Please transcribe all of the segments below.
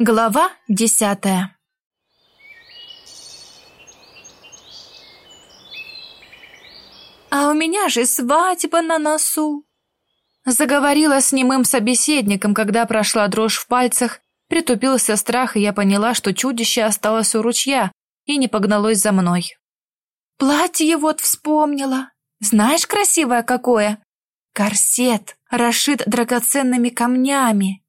Глава десятая «А у меня же свадьба на носу!» Заговорила с немым собеседником, когда прошла дрожь в пальцах, притупился страх, и я поняла, что чудище осталось у ручья и не погналось за мной. «Платье вот вспомнила. Знаешь, красивое какое? Корсет, расшит драгоценными камнями.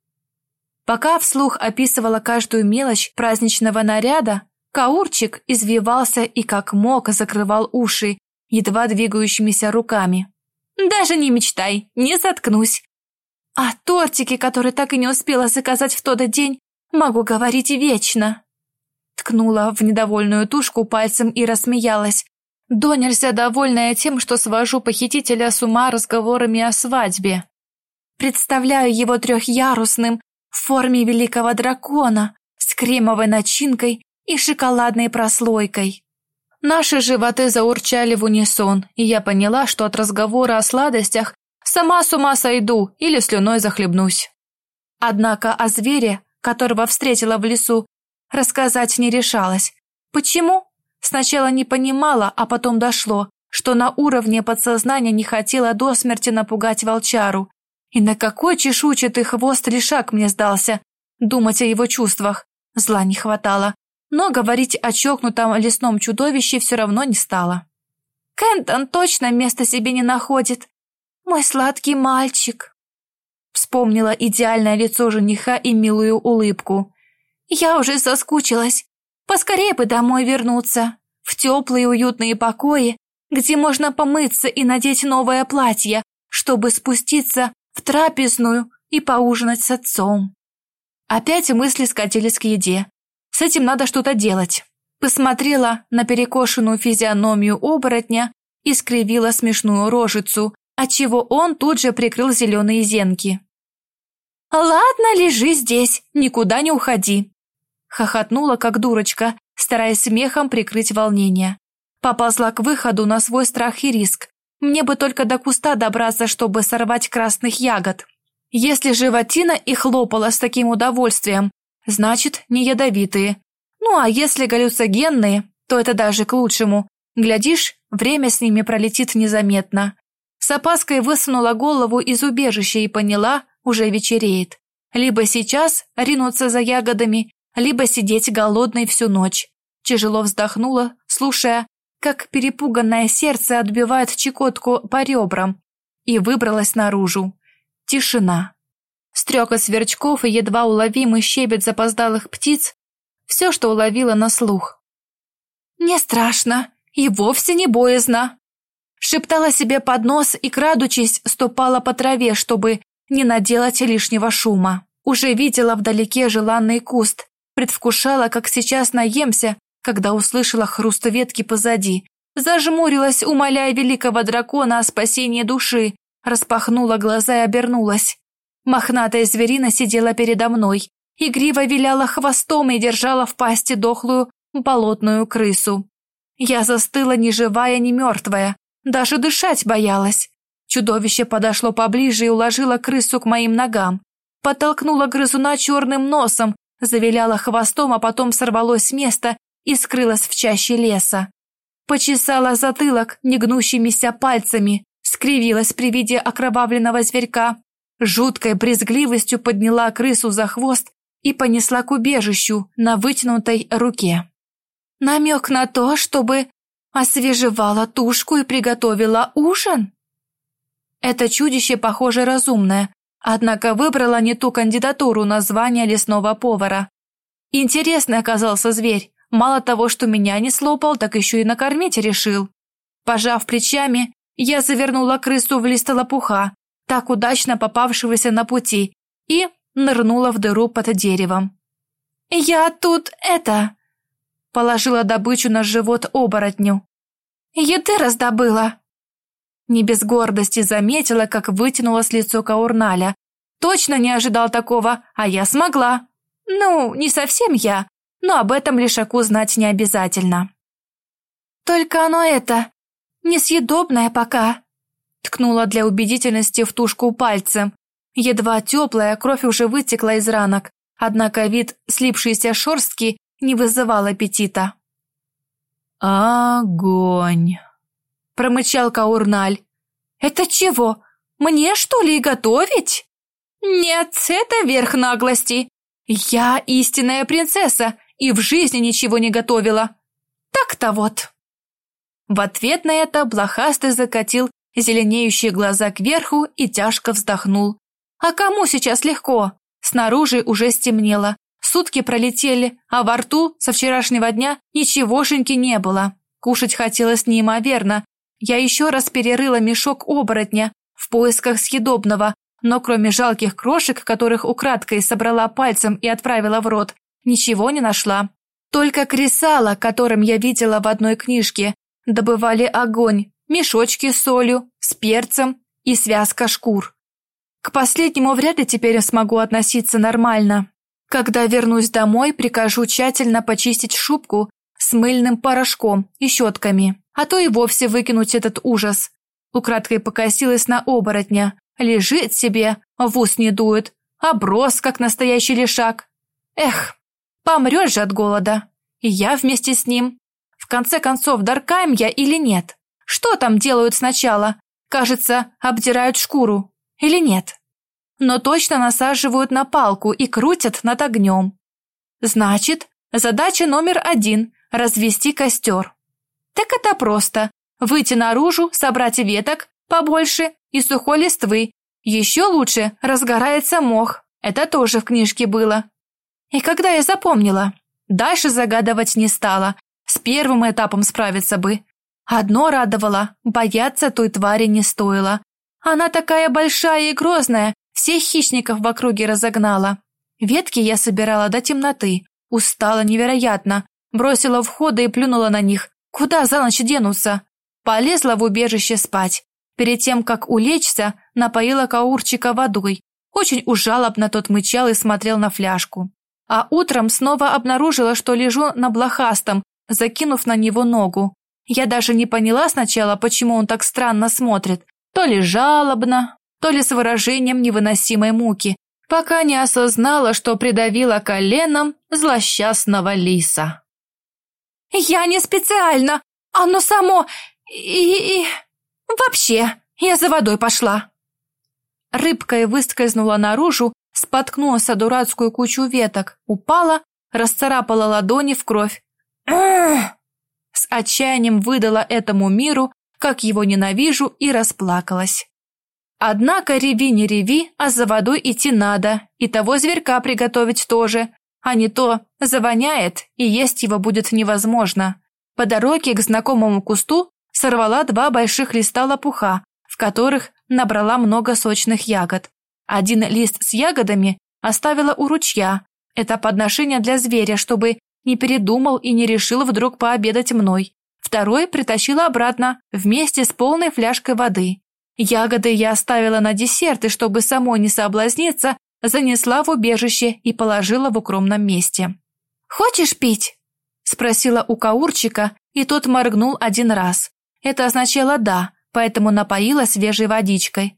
Пока вслух описывала каждую мелочь праздничного наряда, Каурчик извивался и как мог закрывал уши, едва двигающимися руками. «Даже не мечтай, не заткнусь!» А тортики, которые так и не успела заказать в тот день, могу говорить вечно. Ткнула в недовольную тушку пальцем и рассмеялась. До довольная тем, что свожу похитителя с ума разговорами о свадьбе. Представляю его трехярусным, в форме великого дракона с кремовой начинкой и шоколадной прослойкой. Наши животы заурчали в унисон, и я поняла, что от разговора о сладостях сама с ума сойду или слюной захлебнусь. Однако о звере, которого встретила в лесу, рассказать не решалась. Почему? Сначала не понимала, а потом дошло, что на уровне подсознания не хотела до смерти напугать волчару, и на какой чешуйчатый хвост лишак мне сдался? Думать о его чувствах. Зла не хватало. Но говорить о чокнутом лесном чудовище все равно не стало. Кентон точно места себе не находит. Мой сладкий мальчик. Вспомнила идеальное лицо жениха и милую улыбку. Я уже соскучилась. Поскорее бы домой вернуться. В теплые уютные покои, где можно помыться и надеть новое платье, чтобы спуститься в трапезную и поужинать с отцом. Опять мысли скатились к еде. С этим надо что-то делать. Посмотрела на перекошенную физиономию оборотня и скривила смешную рожицу, отчего он тут же прикрыл зеленые зенки. «Ладно, лежи здесь, никуда не уходи!» Хохотнула, как дурочка, стараясь смехом прикрыть волнение. Поползла к выходу на свой страх и риск, мне бы только до куста добраться, чтобы сорвать красных ягод. Если животина их лопала с таким удовольствием, значит, не ядовитые. Ну а если галлюцогенные, то это даже к лучшему. Глядишь, время с ними пролетит незаметно. С опаской высунула голову из убежища и поняла, уже вечереет. Либо сейчас ринуться за ягодами, либо сидеть голодной всю ночь. Тяжело вздохнула, слушая, как перепуганное сердце отбивает чекотку по ребрам, и выбралась наружу. Тишина. Стрекот сверчков и едва уловимый щебет запоздалых птиц – все, что уловила на слух. «Не страшно и вовсе не боязно!» Шептала себе под нос и, крадучись, ступала по траве, чтобы не наделать лишнего шума. Уже видела вдалеке желанный куст, предвкушала, как сейчас наемся когда услышала хруст ветки позади. Зажмурилась, умоляя великого дракона о спасении души, распахнула глаза и обернулась. Мохнатая зверина сидела передо мной, игриво виляла хвостом и держала в пасти дохлую болотную крысу. Я застыла ни живая, ни мертвая, даже дышать боялась. Чудовище подошло поближе и уложило крысу к моим ногам. Подтолкнула грызуна черным носом, завиляла хвостом, а потом сорвалось с места и скрылась в чаще леса. Почесала затылок негнущимися пальцами, скривилась при виде окровавленного зверька, жуткой брезгливостью подняла крысу за хвост и понесла к убежищу на вытянутой руке. Намек на то, чтобы освежевала тушку и приготовила ужин? Это чудище, похоже, разумное, однако выбрала не ту кандидатуру на звание лесного повара. Интересный оказался зверь, Мало того, что меня не слопал, так еще и накормить решил. Пожав плечами, я завернула крысу в лист лопуха, так удачно попавшегося на пути, и нырнула в дыру под деревом. «Я тут это...» Положила добычу на живот оборотню. «Еды раздобыла!» Не без гордости заметила, как вытянулось лицо Каурналя. Точно не ожидал такого, а я смогла. Ну, не совсем я, но об этом Лишаку знать не обязательно. «Только оно это, несъедобное пока», ткнула для убедительности в тушку пальцем. Едва теплая, кровь уже вытекла из ранок, однако вид слипшейся шорстки не вызывал аппетита. «Огонь!» — промычал Каурналь. «Это чего? Мне, что ли, готовить?» «Нет, это верх наглости. Я истинная принцесса и в жизни ничего не готовила. Так-то вот». В ответ на это блохастый закатил зеленеющие глаза кверху и тяжко вздохнул. «А кому сейчас легко? Снаружи уже стемнело, сутки пролетели, а во рту со вчерашнего дня ничегошеньки не было. Кушать хотелось неимоверно. Я еще раз перерыла мешок оборотня в поисках съедобного, но кроме жалких крошек, которых украдкой собрала пальцем и отправила в рот, ничего не нашла. Только кресало, которым я видела в одной книжке, добывали огонь, мешочки с солью, с перцем и связка шкур. К последнему вряд ли теперь смогу относиться нормально. Когда вернусь домой, прикажу тщательно почистить шубку с мыльным порошком и щетками, а то и вовсе выкинуть этот ужас. Украдкой покосилась на оборотня. Лежит себе, в ус не дует, оброс, как настоящий лишак. Эх, помрет же от голода. И я вместе с ним. В конце концов, даркаем я или нет? Что там делают сначала? Кажется, обдирают шкуру. Или нет? Но точно насаживают на палку и крутят над огнем. Значит, задача номер один – развести костер. Так это просто. Выйти наружу, собрать веток побольше и сухой листвы. Еще лучше разгорается мох. Это тоже в книжке было. И когда я запомнила, дальше загадывать не стала. С первым этапом справиться бы. Одно радовало, бояться той твари не стоило. Она такая большая и грозная, всех хищников в округе разогнала. Ветки я собирала до темноты, устала невероятно, бросила в ходы и плюнула на них. Куда за ночь денутся? Полезла в убежище спать. Перед тем, как улечься, напоила Каурчика водой. Очень уж жалобно тот мычал и смотрел на фляжку. А утром снова обнаружила, что лежу на блохастом, закинув на него ногу. Я даже не поняла сначала, почему он так странно смотрит. То ли жалобно, то ли с выражением невыносимой муки, пока не осознала, что придавила коленом злосчастного лиса. «Я не специально! Оно само... и... и... вообще, я за водой пошла!» Рыбкой выскользнула наружу, споткнулась о дурацкую кучу веток, упала, расцарапала ладони в кровь. С отчаянием выдала этому миру, как его ненавижу, и расплакалась. Однако реви не реви, а за водой идти надо, и того зверька приготовить тоже, а не то завоняет, и есть его будет невозможно. По дороге к знакомому кусту сорвала два больших листа лопуха, в которых набрала много сочных ягод. Один лист с ягодами оставила у ручья. Это подношение для зверя, чтобы не передумал и не решил вдруг пообедать мной. Второй притащила обратно вместе с полной фляжкой воды. Ягоды я оставила на десерт, и чтобы самой не соблазниться, занесла в убежище и положила в укромном месте. «Хочешь пить?» – спросила у Каурчика, и тот моргнул один раз. Это означало «да», поэтому напоила свежей водичкой.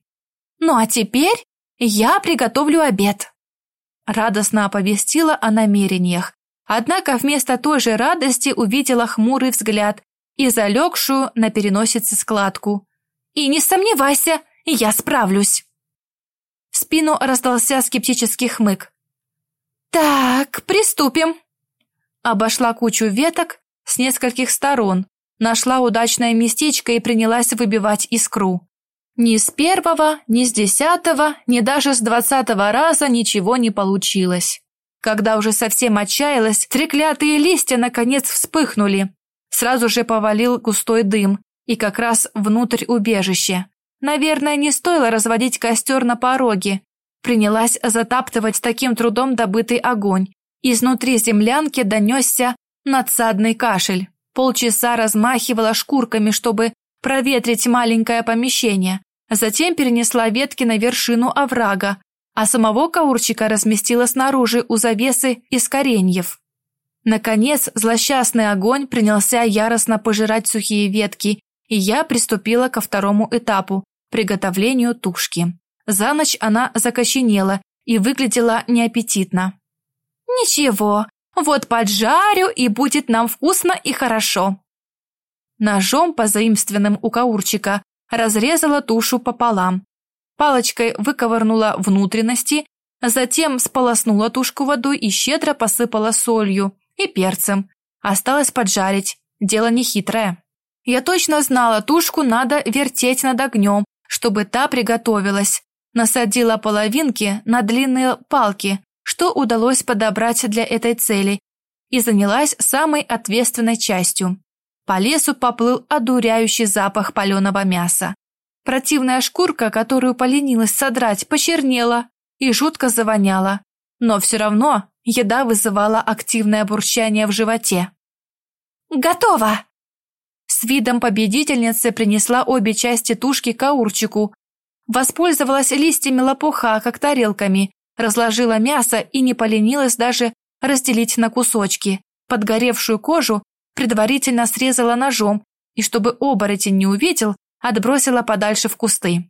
«Ну а теперь я приготовлю обед», – радостно оповестила о намерениях, Однако вместо той же радости увидела хмурый взгляд и залегшую на переносице складку. «И не сомневайся, я справлюсь!» В спину раздался скептический хмык. «Так, приступим!» Обошла кучу веток с нескольких сторон, нашла удачное местечко и принялась выбивать искру. Ни с первого, ни с десятого, ни даже с двадцатого раза ничего не получилось. Когда уже совсем отчаялась, треклятые листья наконец вспыхнули. Сразу же повалил густой дым, и как раз внутрь убежища. Наверное, не стоило разводить костер на пороге. Принялась затаптывать таким трудом добытый огонь. Изнутри землянки донесся надсадный кашель. Полчаса размахивала шкурками, чтобы проветрить маленькое помещение. Затем перенесла ветки на вершину оврага, а самого каурчика разместила снаружи у завесы из кореньев. Наконец, злосчастный огонь принялся яростно пожирать сухие ветки, и я приступила ко второму этапу – приготовлению тушки. За ночь она закоченела и выглядела неаппетитно. Ничего, вот поджарю, и будет нам вкусно и хорошо. Ножом, позаимственным у каурчика, разрезала тушу пополам. Палочкой выковырнула внутренности, затем сполоснула тушку водой и щедро посыпала солью и перцем. Осталось поджарить, дело нехитрое. Я точно знала, тушку надо вертеть над огнем, чтобы та приготовилась. Насадила половинки на длинные палки, что удалось подобрать для этой цели, и занялась самой ответственной частью. По лесу поплыл одуряющий запах паленого мяса. Противная шкурка, которую поленилась содрать, почернела и жутко завоняла. Но все равно еда вызывала активное бурчание в животе. «Готово!» С видом победительницы принесла обе части тушки каурчику. Воспользовалась листьями лопуха, как тарелками, разложила мясо и не поленилась даже разделить на кусочки. Подгоревшую кожу предварительно срезала ножом и, чтобы оборотень не увидел, отбросила подальше в кусты.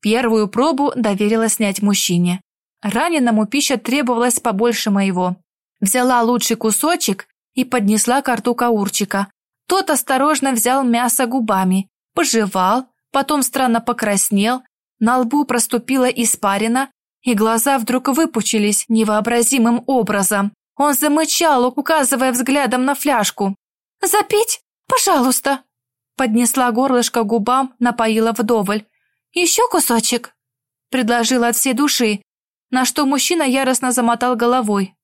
Первую пробу доверила снять мужчине. Раненому пища требовалась побольше моего. Взяла лучший кусочек и поднесла к рту каурчика. Тот осторожно взял мясо губами, пожевал, потом странно покраснел, на лбу проступила испарина, и глаза вдруг выпучились невообразимым образом. Он замычал, указывая взглядом на фляжку. «Запить? Пожалуйста!» Поднесла горлышко губам, напоила вдоволь. «Еще кусочек?» Предложила от всей души, на что мужчина яростно замотал головой.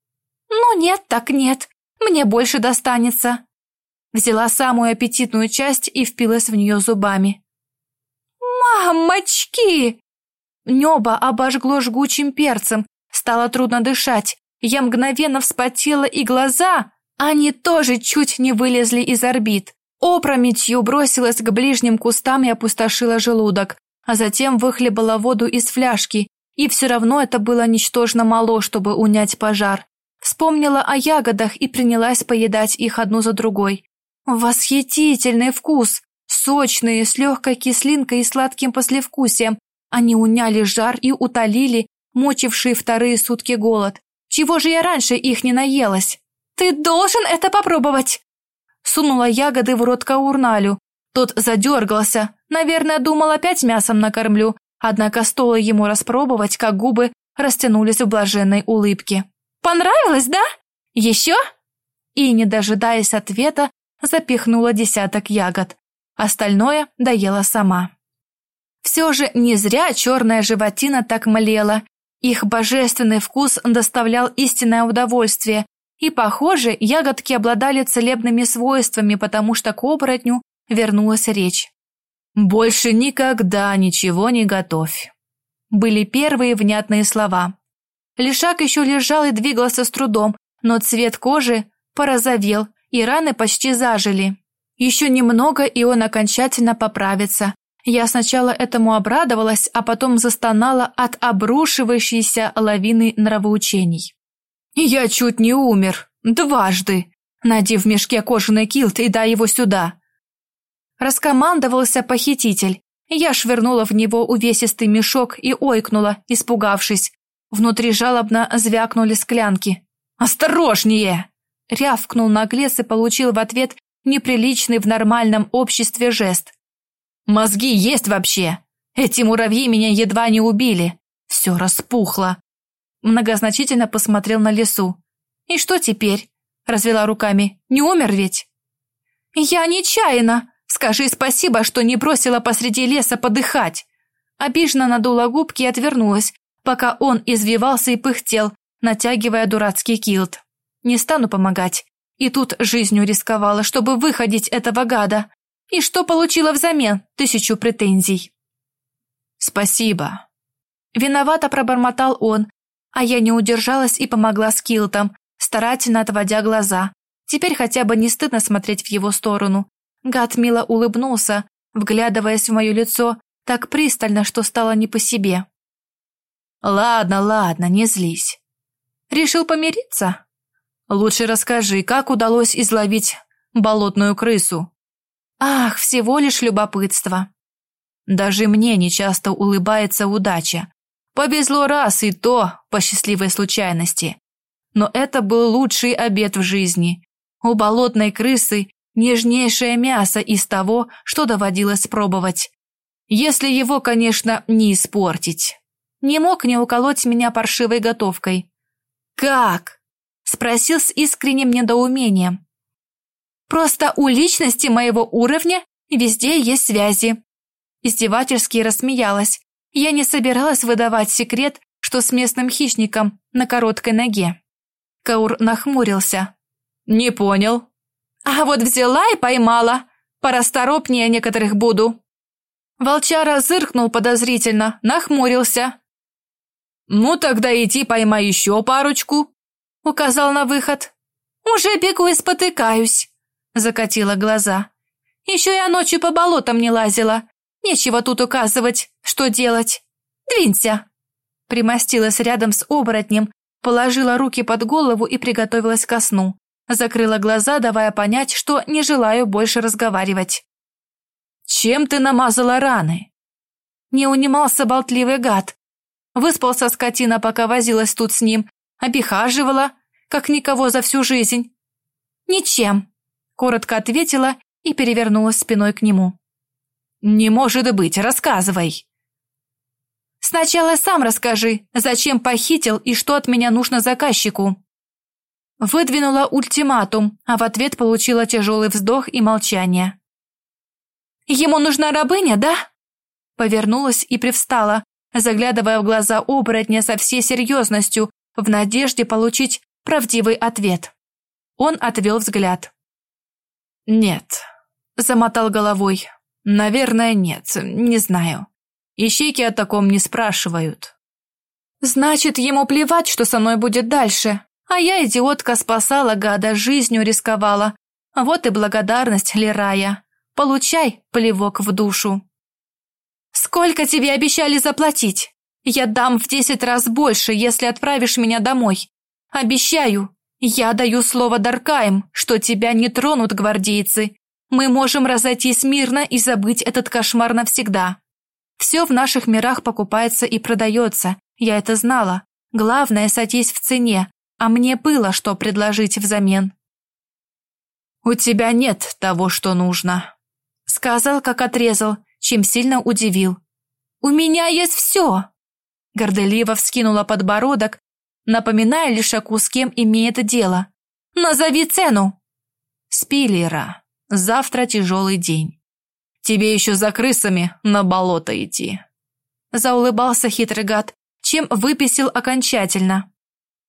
«Ну нет, так нет, мне больше достанется». Взяла самую аппетитную часть и впилась в нее зубами. «Мамочки!» Небо обожгло жгучим перцем, стало трудно дышать. Я мгновенно вспотела, и глаза, они тоже чуть не вылезли из орбит. Опрометью бросилась к ближним кустам и опустошила желудок, а затем выхлебала воду из фляжки, и все равно это было ничтожно мало, чтобы унять пожар. Вспомнила о ягодах и принялась поедать их одну за другой. Восхитительный вкус! Сочные, с легкой кислинкой и сладким послевкусием, они уняли жар и утолили мучивший вторые сутки голод. Чего же я раньше их не наелась? Ты должен это попробовать. Сунула ягоды в рот Каурналю. Тот задергался. Наверное, думал опять мясом накормлю. Однако стоило ему распробовать, как губы растянулись в блаженной улыбке. Понравилось, да? Еще?» И, не дожидаясь ответа, запихнула десяток ягод. Остальное доела сама. Все же не зря черная животина так млела. Их божественный вкус доставлял истинное удовольствие, и, похоже, ягодки обладали целебными свойствами, потому что к оборотню вернулась речь. «Больше никогда ничего не готовь», были первые внятные слова. Лишак еще лежал и двигался с трудом, но цвет кожи порозовел, и раны почти зажили. Еще немного, и он окончательно поправится, я сначала этому обрадовалась, а потом застонала от обрушивающейся лавины нравоучений. Я чуть не умер. Дважды. Найди в мешке кожаный килт и дай его сюда. Раскомандовался похититель. Я швырнула в него увесистый мешок и ойкнула, испугавшись. Внутри жалобно звякнули склянки. «Осторожнее!» Рявкнул наглец и получил в ответ неприличный в нормальном обществе жест. Мозги есть вообще? Эти муравьи меня едва не убили. Все распухло. Многозначительно посмотрел на лесу. И что теперь? Развела руками. Не умер ведь? Я нечаянно. Скажи спасибо, что не бросила посреди леса подыхать. Обиженно надула губки и отвернулась, пока он извивался и пыхтел, натягивая дурацкий килт. Не стану помогать. И тут жизнью рисковала, чтобы выходить этого гада. И что получила взамен? Тысячу претензий. Спасибо. Виновато пробормотал он, а я не удержалась и помогла с килтом, старательно отводя глаза. Теперь хотя бы не стыдно смотреть в его сторону. Гад мило улыбнулся, вглядываясь в мое лицо так пристально, что стало не по себе. Ладно, ладно, не злись. Решил помириться? Лучше расскажи, как удалось изловить болотную крысу. Ах, всего лишь любопытство. Даже мне нечасто улыбается удача. Повезло раз и то по счастливой случайности. но это был лучший обед в жизни. У болотной крысы нежнейшее мясо из того, что доводилось пробовать. Если его, конечно, не испортить. Не мог не уколоть меня паршивой готовкой. «Как?» – спросил с искренним недоумением. «Просто у личности моего уровня везде есть связи». Издевательски рассмеялась. Я не собиралась выдавать секрет, что с местным хищником на короткой ноге. Каур нахмурился. «Не понял». «А вот взяла и поймала. Порасторопнее некоторых буду». Волчара зыркнул подозрительно, нахмурился. «Ну тогда иди поймай еще парочку», — указал на выход. «Уже бегу и спотыкаюсь», — закатила глаза. «Еще я ночью по болотам не лазила. Нечего тут указывать, что делать. Двинься». Примостилась рядом с оборотнем, положила руки под голову и приготовилась ко сну. Закрыла глаза, давая понять, что не желаю больше разговаривать. «Чем ты намазала раны?» Не унимался болтливый гад. Выспался скотина, пока возилась тут с ним, обихаживала, как никого за всю жизнь. «Ничем», — коротко ответила и перевернулась спиной к нему. «Не может быть, рассказывай!» «Сначала сам расскажи, зачем похитил и что от меня нужно заказчику?» Выдвинула ультиматум, а в ответ получила тяжелый вздох и молчание. Ему нужна рабыня, да? Повернулась и привстала, заглядывая в глаза оборотня со всей серьезностью, в надежде получить правдивый ответ. Он отвел взгляд. «Нет», — замотал головой. «Наверное, нет, не знаю. Ищейки о таком не спрашивают». «Значит, ему плевать, что со мной будет дальше, а я, идиотка, спасала гада, жизнью рисковала. Вот и благодарность Лерая. Получай плевок в душу. Сколько тебе обещали заплатить? Я дам в десять раз больше, если отправишь меня домой. Обещаю. Я даю слово Даркаем, что тебя не тронут гвардейцы. Мы можем разойтись мирно и забыть этот кошмар навсегда. Все в наших мирах покупается и продается. Я это знала. Главное сойтись в цене, а мне было что предложить взамен. У тебя нет того, что нужно. Сказал, как отрезал, чем сильно удивил. «У меня есть все!» Горделиво вскинула подбородок, напоминая Лишаку, с кем имеет дело. «Назови цену!» «Спилера, завтра тяжелый день. Тебе еще за крысами на болото идти!» Заулыбался хитрый гад, чем выписил окончательно.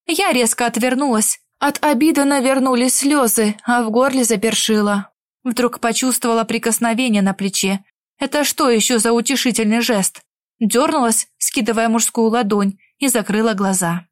Я резко отвернулась. От обиды навернулись слезы, а в горле запершило. Вдруг почувствовала прикосновение на плече. Это что еще за утешительный жест? Дернулась, скидывая мужскую ладонь, и закрыла глаза.